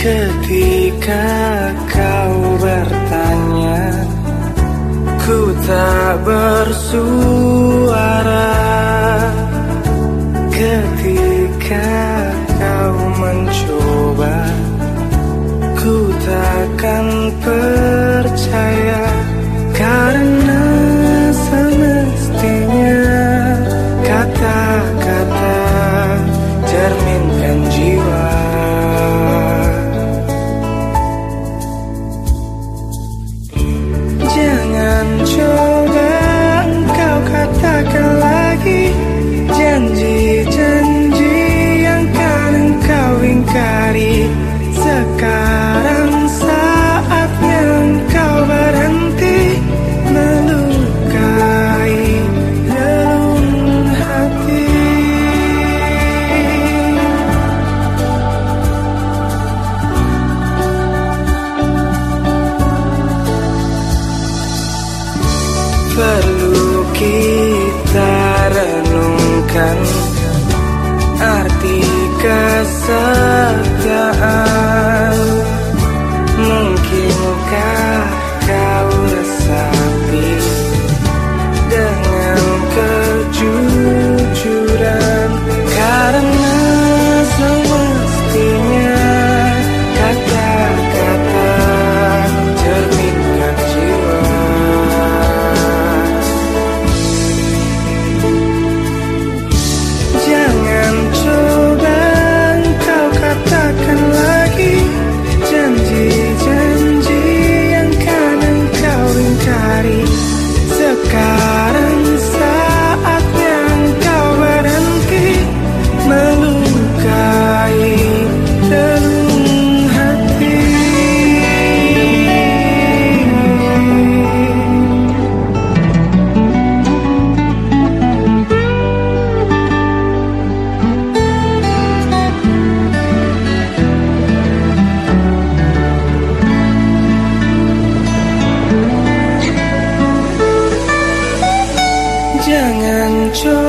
Ketika kau bertanya Ku tak bersuara. arti kesetiaan. picture